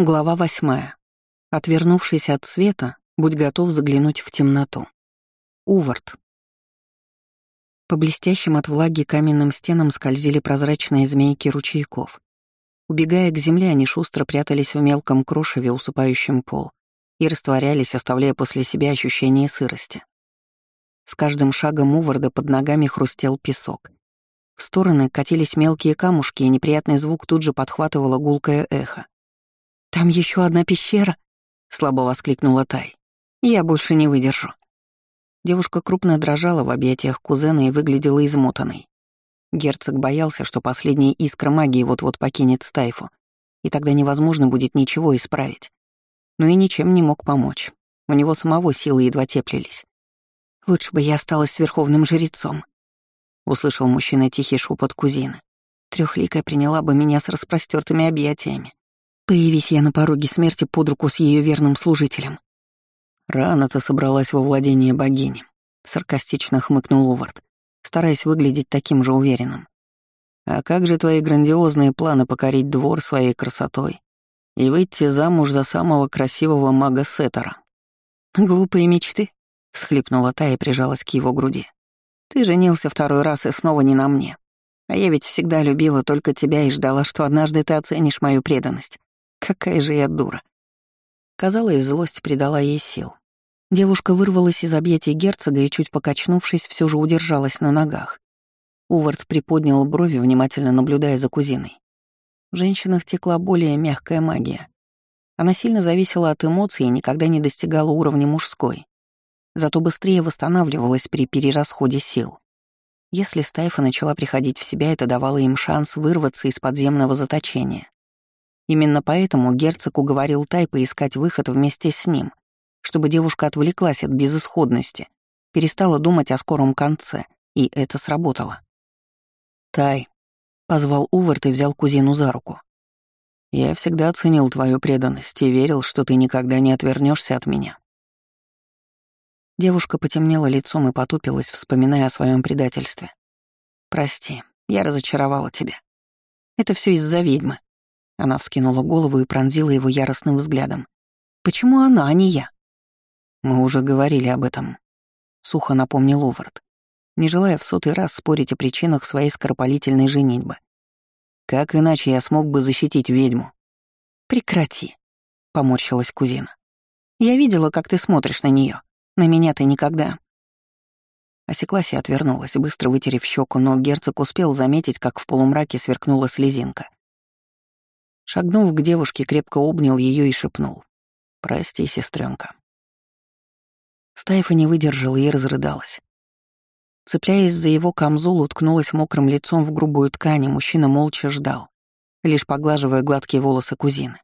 Глава восьмая. Отвернувшись от света, будь готов заглянуть в темноту. Увард. По блестящим от влаги каменным стенам скользили прозрачные змейки ручейков. Убегая к земле, они шустро прятались в мелком крошеве, усыпающем пол, и растворялись, оставляя после себя ощущение сырости. С каждым шагом Уварда под ногами хрустел песок. В стороны катились мелкие камушки, и неприятный звук тут же подхватывало гулкое эхо. «Там еще одна пещера!» — слабо воскликнула Тай. «Я больше не выдержу». Девушка крупно дрожала в объятиях кузена и выглядела измотанной. Герцог боялся, что последняя искра магии вот-вот покинет Стайфу, и тогда невозможно будет ничего исправить. Но и ничем не мог помочь. У него самого силы едва теплились. «Лучше бы я осталась с верховным жрецом», — услышал мужчина тихий шепот кузины. Трехликая приняла бы меня с распростертыми объятиями. Появись я на пороге смерти под руку с ее верным служителем. Рано ты собралась во владение богини, саркастично хмыкнул Увард, стараясь выглядеть таким же уверенным. А как же твои грандиозные планы покорить двор своей красотой и выйти замуж за самого красивого мага Сеттера? Глупые мечты, всхлипнула та и прижалась к его груди. Ты женился второй раз и снова не на мне. А я ведь всегда любила только тебя и ждала, что однажды ты оценишь мою преданность. Какая же я дура. Казалось, злость придала ей сил. Девушка вырвалась из объятий герцога и, чуть покачнувшись, все же удержалась на ногах. Увард приподнял брови, внимательно наблюдая за кузиной. В женщинах текла более мягкая магия. Она сильно зависела от эмоций и никогда не достигала уровня мужской. Зато быстрее восстанавливалась при перерасходе сил. Если Стайфа начала приходить в себя, это давало им шанс вырваться из подземного заточения. Именно поэтому герцог уговорил Тай поискать выход вместе с ним, чтобы девушка отвлеклась от безысходности, перестала думать о скором конце, и это сработало. «Тай», — позвал Увард и взял кузину за руку. «Я всегда ценил твою преданность и верил, что ты никогда не отвернешься от меня». Девушка потемнела лицом и потупилась, вспоминая о своем предательстве. «Прости, я разочаровала тебя. Это все из-за ведьмы. Она вскинула голову и пронзила его яростным взглядом. «Почему она, а не я?» «Мы уже говорили об этом», — сухо напомнил Увард, не желая в сотый раз спорить о причинах своей скоропалительной женитьбы. «Как иначе я смог бы защитить ведьму?» «Прекрати», — поморщилась кузина. «Я видела, как ты смотришь на нее. На меня ты никогда». Осеклась и отвернулась, быстро вытерев щеку, но герцог успел заметить, как в полумраке сверкнула слезинка. Шагнув к девушке, крепко обнял ее и шепнул. «Прости, сестренка. Стайфа не выдержала и разрыдалась. Цепляясь за его камзол, уткнулась мокрым лицом в грубую ткань, и мужчина молча ждал, лишь поглаживая гладкие волосы кузины.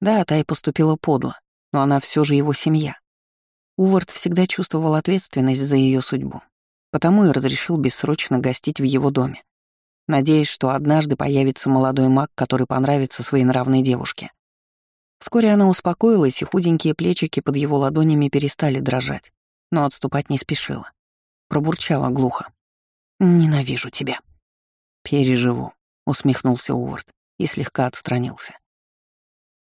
Да, Тай поступила подло, но она все же его семья. Увард всегда чувствовал ответственность за ее судьбу, потому и разрешил бессрочно гостить в его доме надеясь, что однажды появится молодой маг, который понравится своей нравной девушке. Вскоре она успокоилась, и худенькие плечики под его ладонями перестали дрожать, но отступать не спешила. Пробурчала глухо. «Ненавижу тебя». «Переживу», — усмехнулся Увард и слегка отстранился.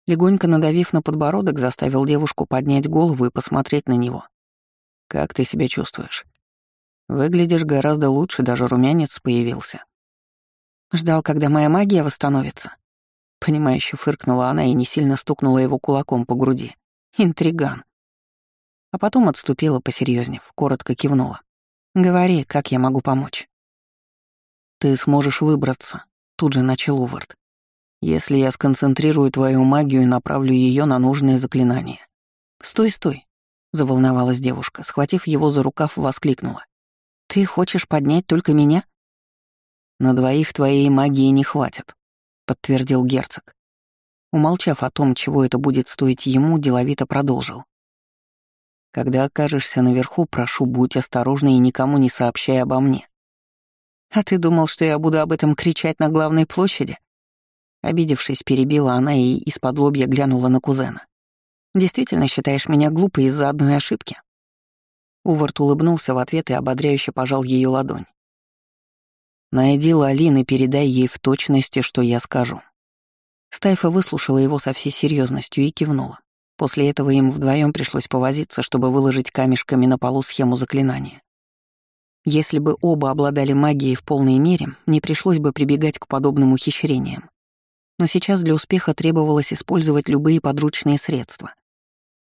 Легонько надавив на подбородок, заставил девушку поднять голову и посмотреть на него. «Как ты себя чувствуешь?» «Выглядишь гораздо лучше, даже румянец появился». Ждал, когда моя магия восстановится. Понимающе фыркнула она и не сильно стукнула его кулаком по груди. Интриган. А потом отступила посерьезнев, коротко кивнула. «Говори, как я могу помочь?» «Ты сможешь выбраться», — тут же начал Увард. «Если я сконцентрирую твою магию и направлю ее на нужное заклинание». «Стой, стой», — заволновалась девушка, схватив его за рукав, воскликнула. «Ты хочешь поднять только меня?» «На двоих твоей магии не хватит», — подтвердил герцог. Умолчав о том, чего это будет стоить ему, деловито продолжил. «Когда окажешься наверху, прошу, будь осторожна и никому не сообщай обо мне». «А ты думал, что я буду об этом кричать на главной площади?» Обидевшись, перебила она и из-под лобья глянула на кузена. «Действительно считаешь меня глупой из-за одной ошибки?» Увард улыбнулся в ответ и ободряюще пожал ее ладонь. Найди Лалин и передай ей в точности, что я скажу. Стайфа выслушала его со всей серьезностью и кивнула. После этого им вдвоем пришлось повозиться, чтобы выложить камешками на полу схему заклинания. Если бы оба обладали магией в полной мере, не пришлось бы прибегать к подобным ухищрениям. Но сейчас для успеха требовалось использовать любые подручные средства.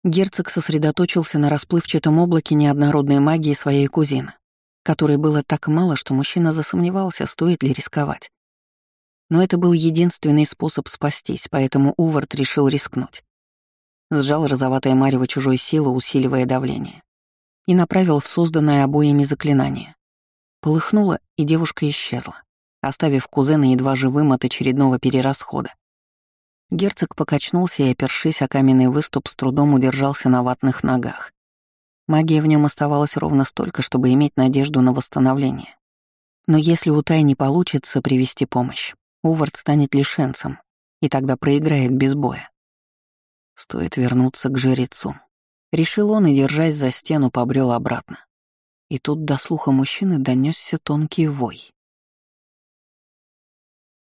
Герцог сосредоточился на расплывчатом облаке неоднородной магии своей кузины, которой было так мало, что мужчина засомневался, стоит ли рисковать. Но это был единственный способ спастись, поэтому Увард решил рискнуть. Сжал розоватое марево чужой силы, усиливая давление, и направил в созданное обоими заклинание. Полыхнуло, и девушка исчезла, оставив кузена едва живым от очередного перерасхода. Герцог покачнулся и, опершись о каменный выступ, с трудом удержался на ватных ногах. Магия в нем оставалась ровно столько, чтобы иметь надежду на восстановление. Но если у Тай не получится привести помощь, Увард станет лишенцем, и тогда проиграет без боя. Стоит вернуться к жрецу. Решил он и, держась за стену, побрел обратно. И тут до слуха мужчины донесся тонкий вой.